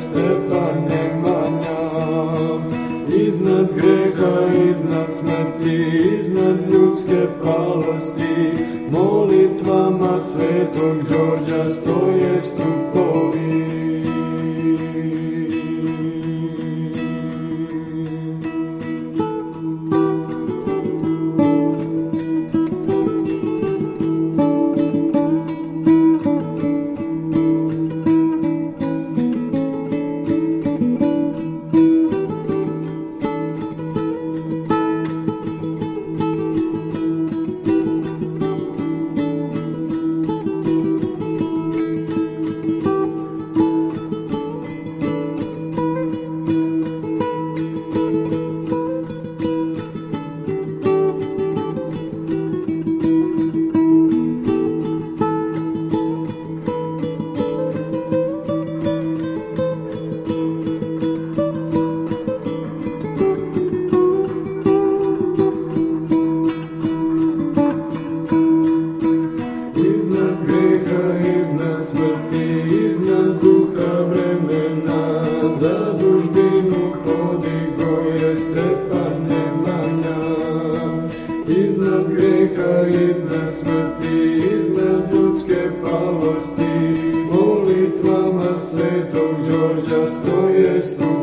Stefan Nemanja Iznad greha, iznad smrti, iznad ljudske palosti Molitvama svetog Đorđa stoje stupa iznad duha vremena, za družbinu podigo je Stefan Nemanja. Iznad greha, iznad smrti, iznad ljudske palosti, molitvama svetog Đorđa stoje stupovi,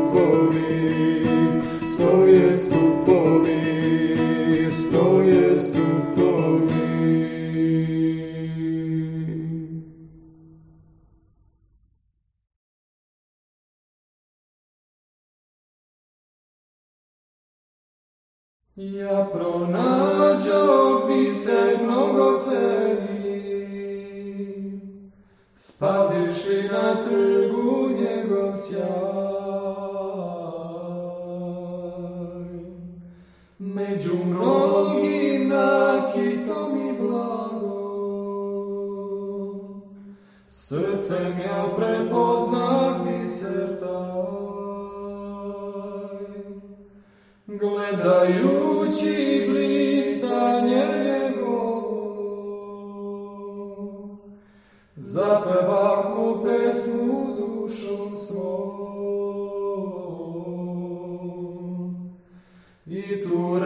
Ja pronađo bi se mnogo ceni, spazivši na trgu njegov sjaj. Gledajući blistanje njegovo, zapevah mu pesmu dušom svom. I tu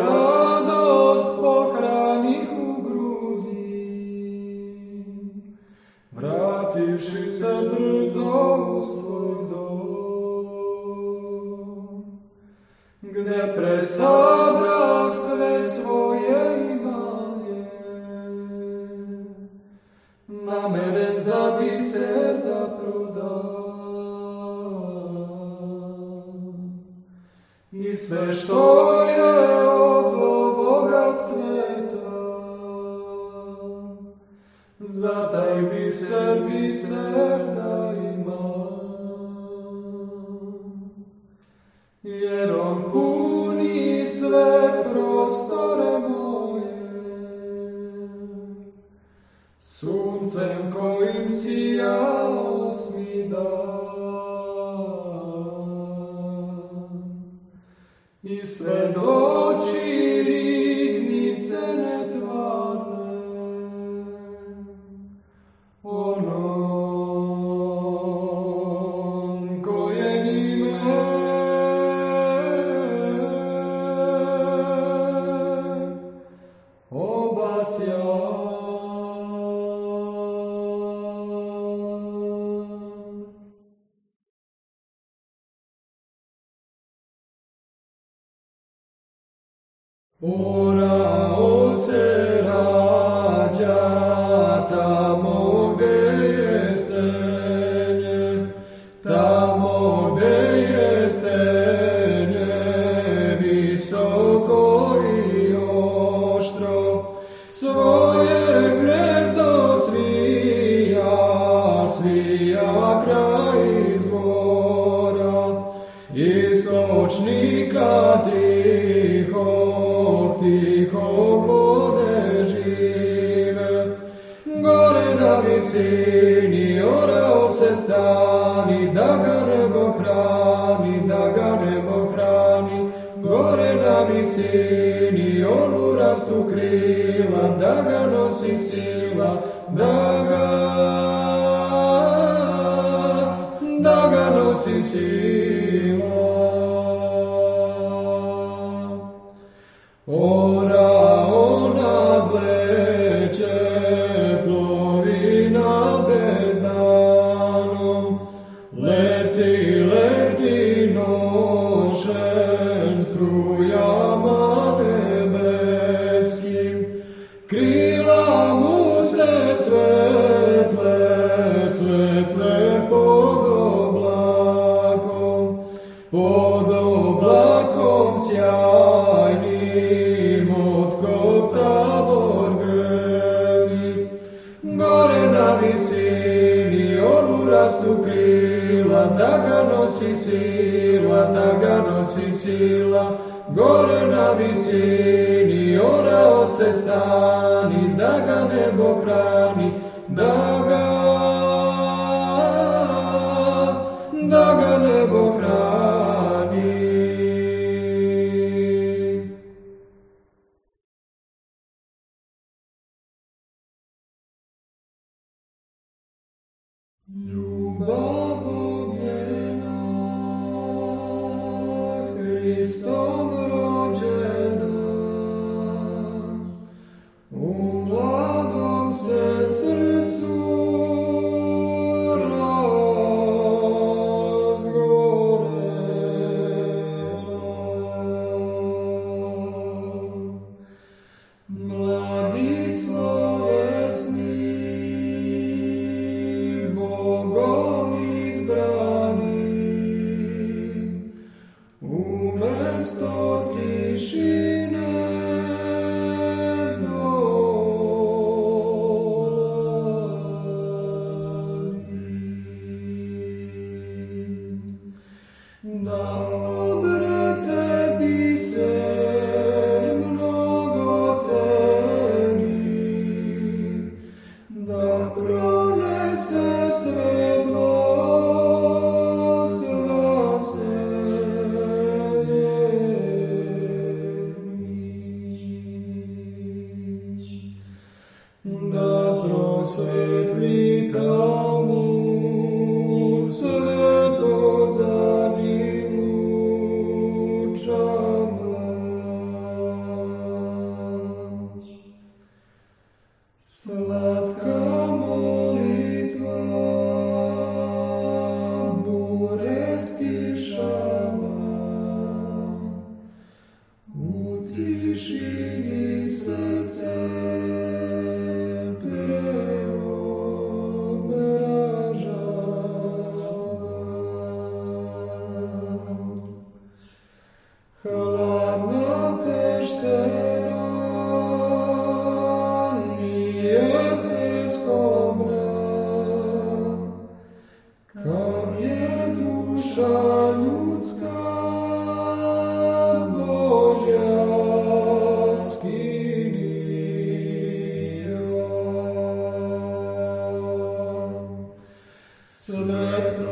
urastu krila, da ga nosi sila, da ga, da ga nosi sila.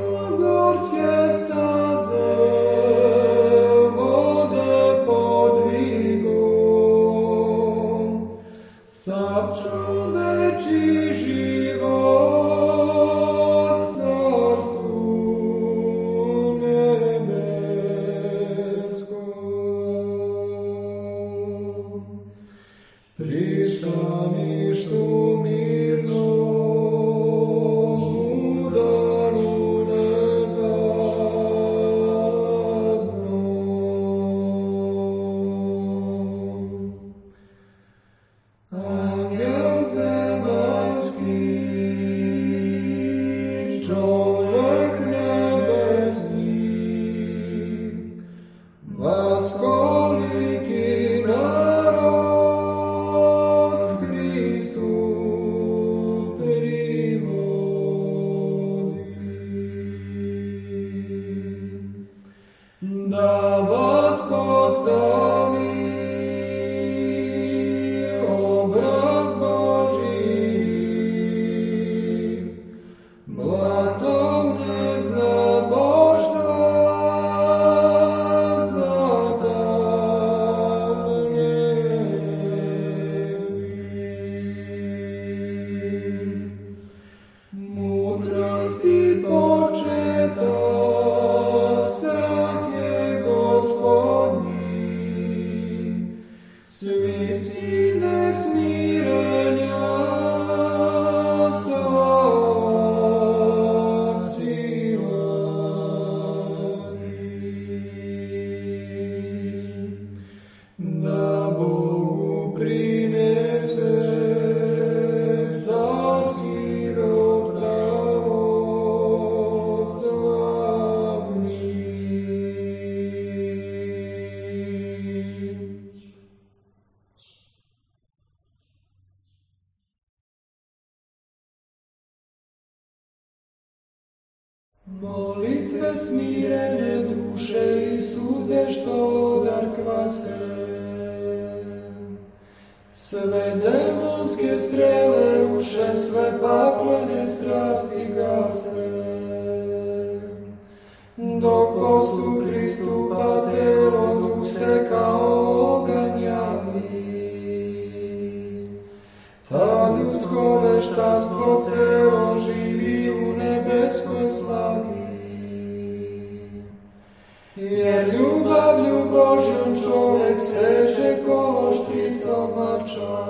Lugor siesta ruše, sve paklene strasti gase. Dok postup pristupa telo, duh se kao oganj Ta ljudsko veštastvo celo živi u nebeskoj slavi. Jer ljubavlju Božjom čovjek seče ko štricom mača.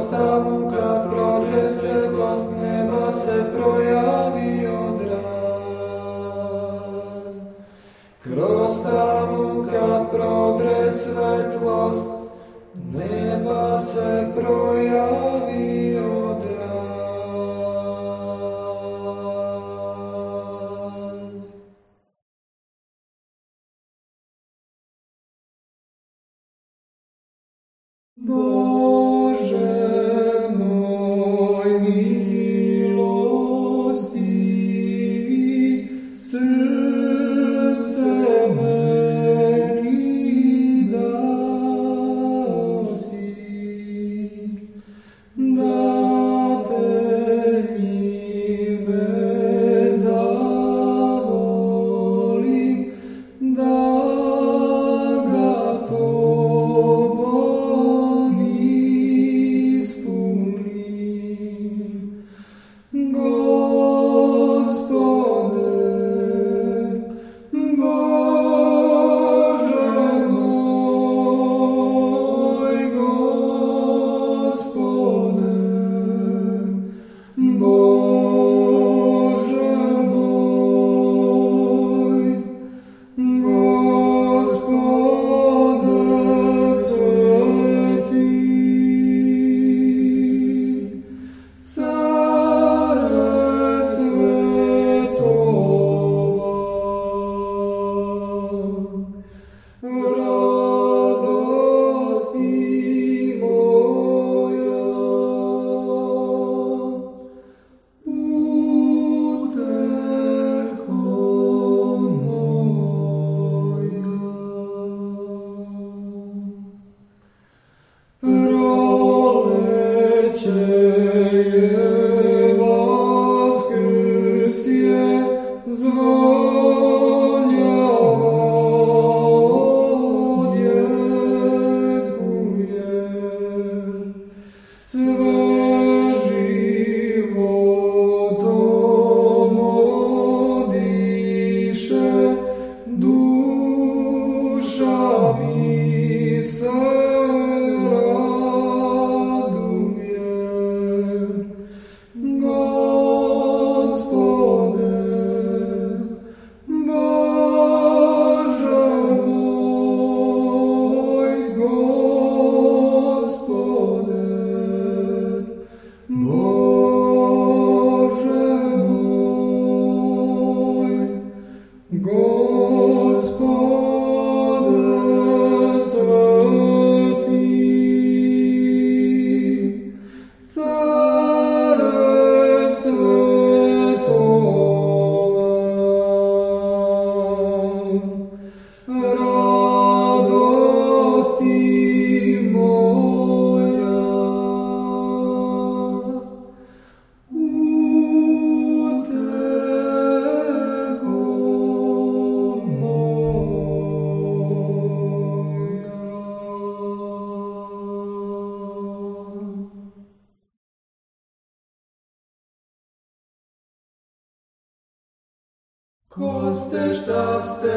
Kroz tamu kad prodre svetlost neba se projavi odraz. Kroz tamu kad prodre svetlost neba se projavi Koste staste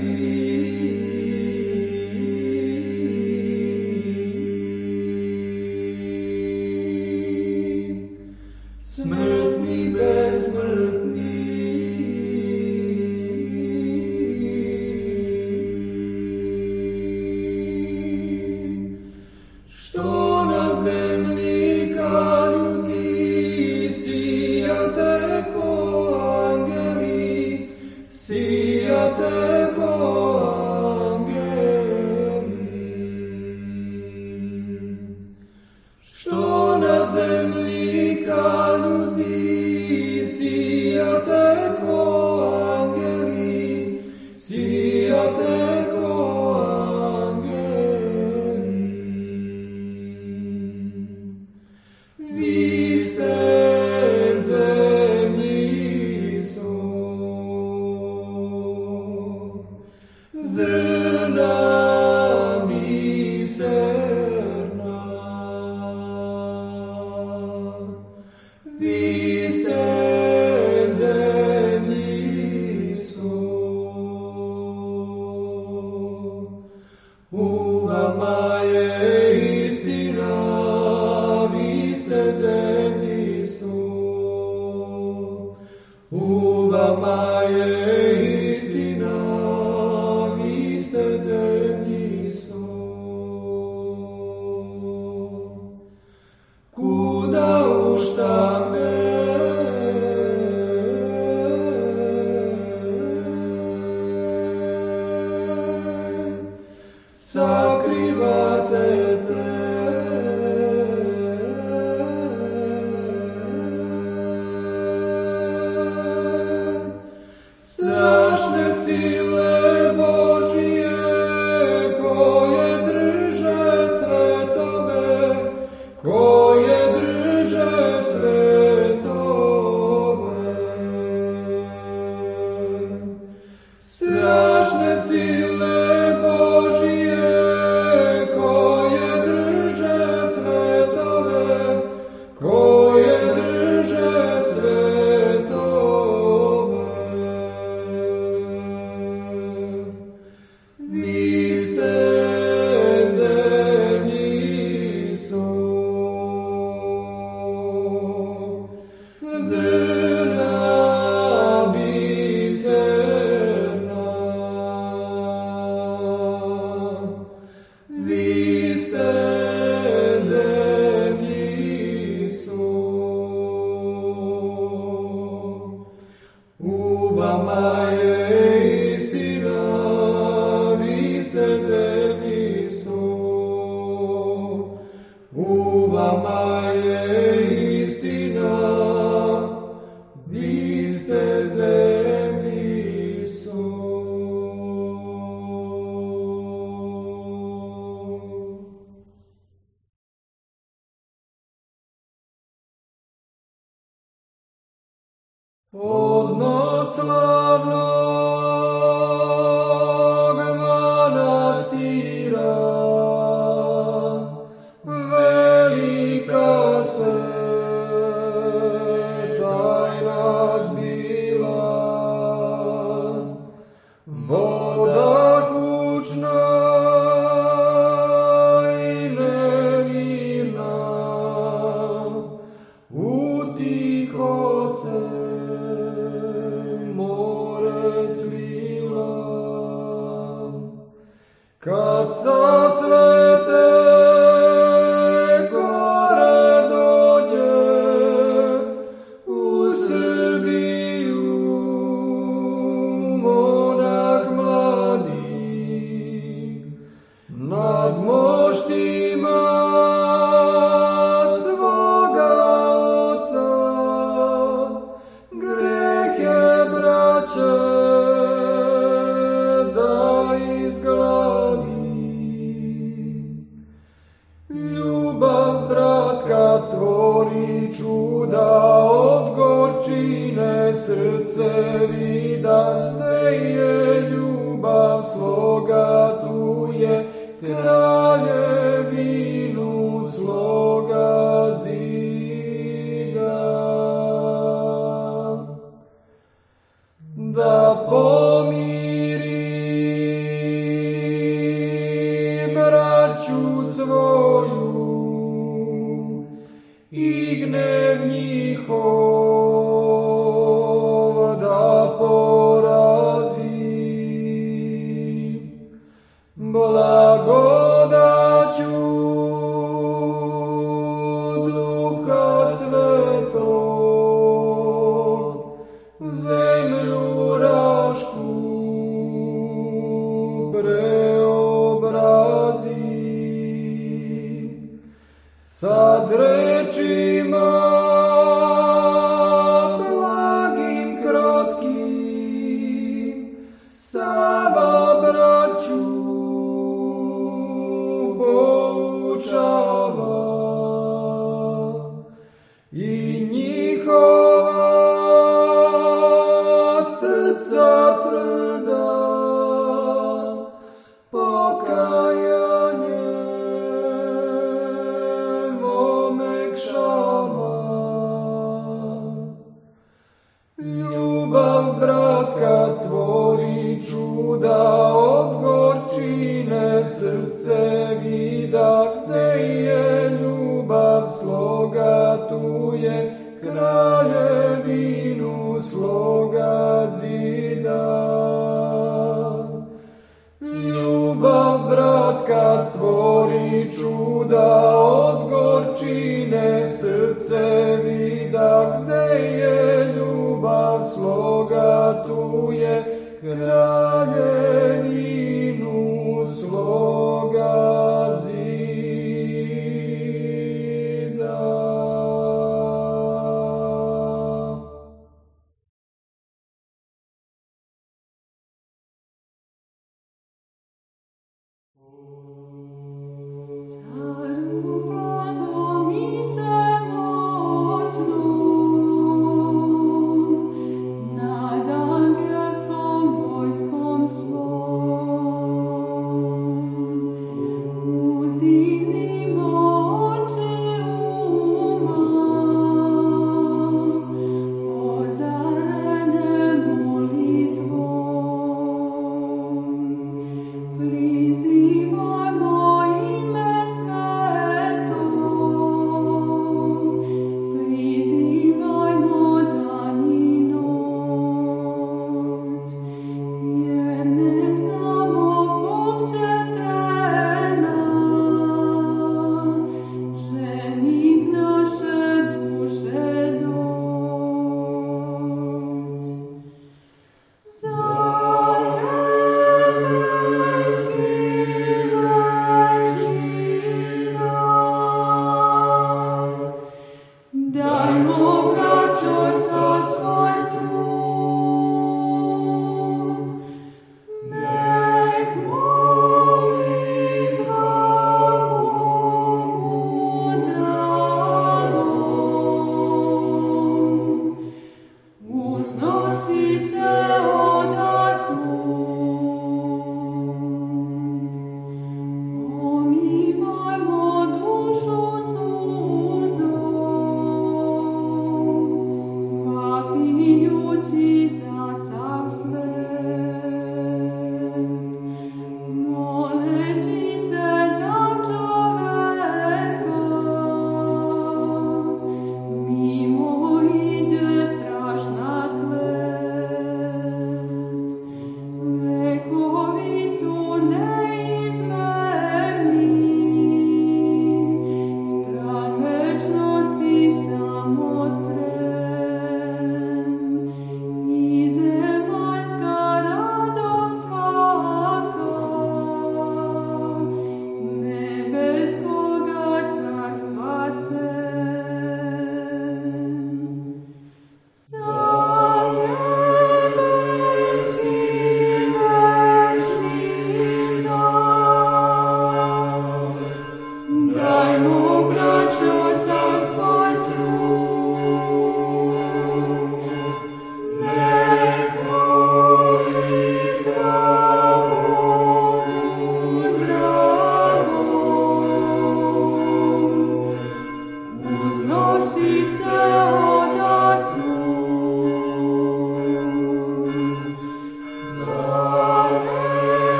vi. Oh, no, Ko ste, šta ste vi?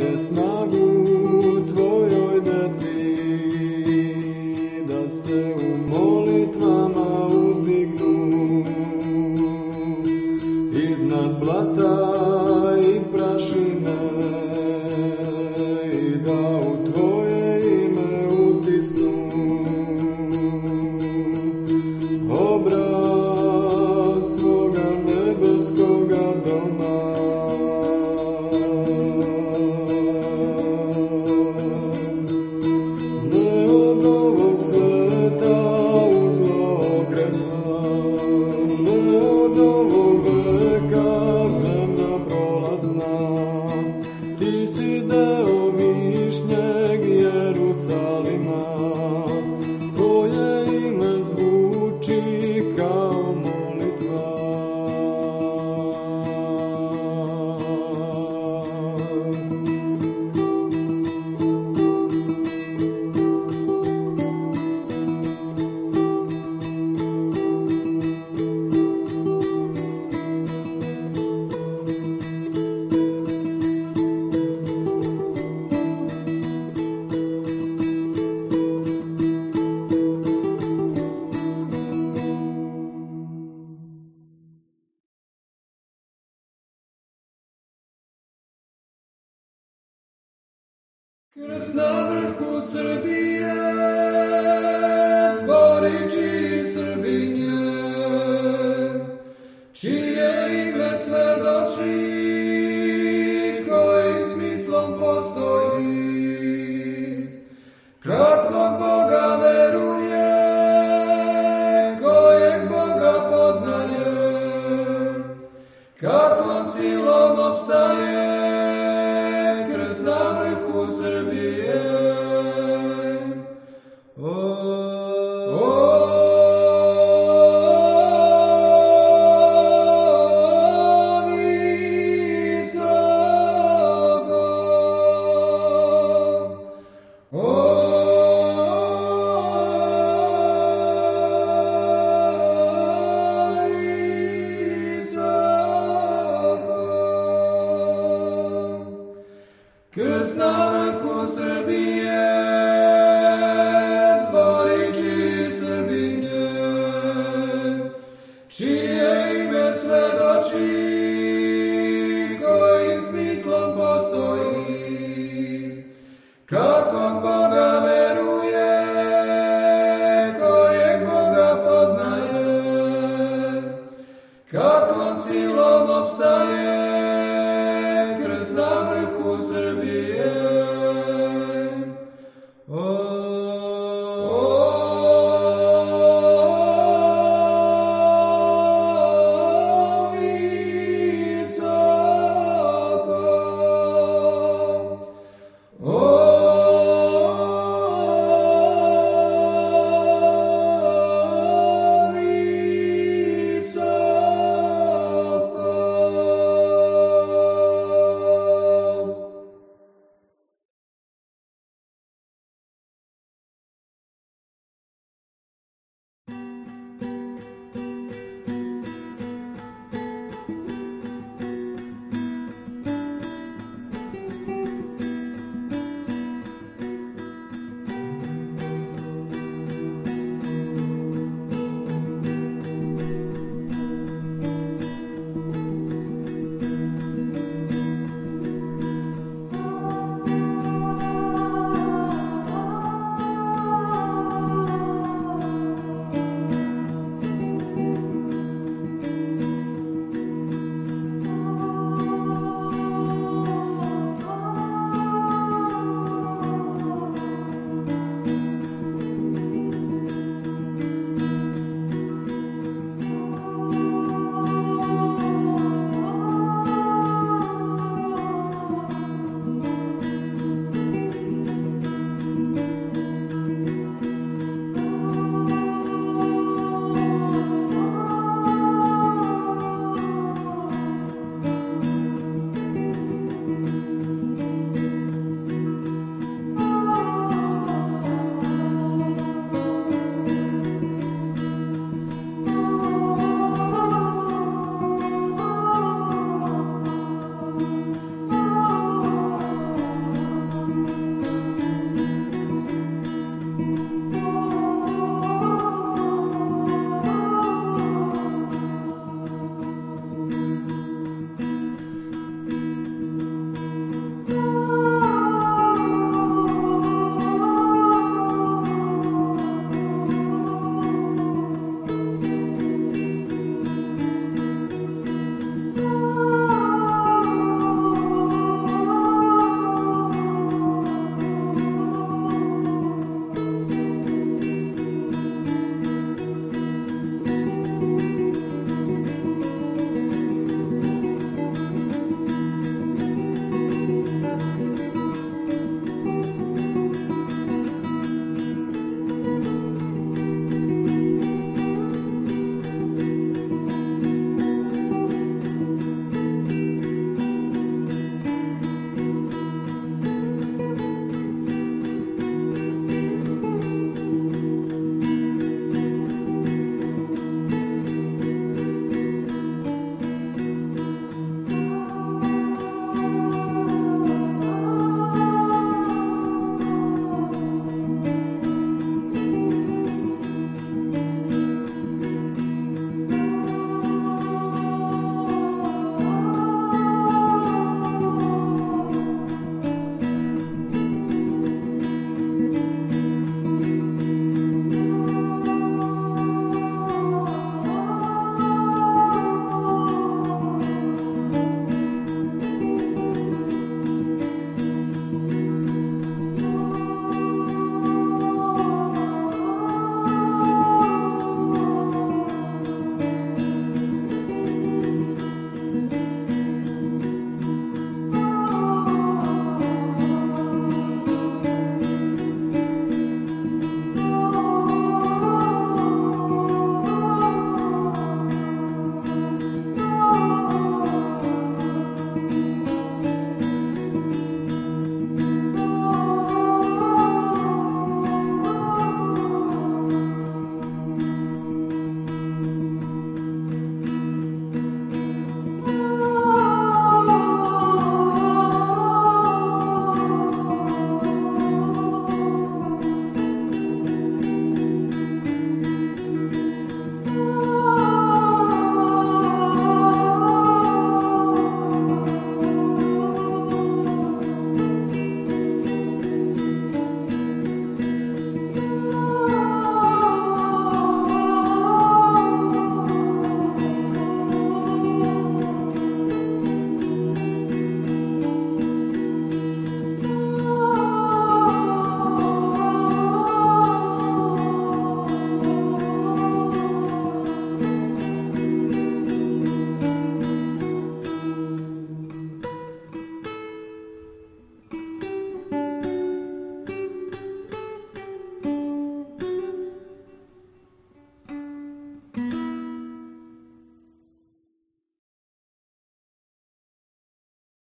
daje snagu tvojoj deci da se u molitvama uzdignu. Iznad blata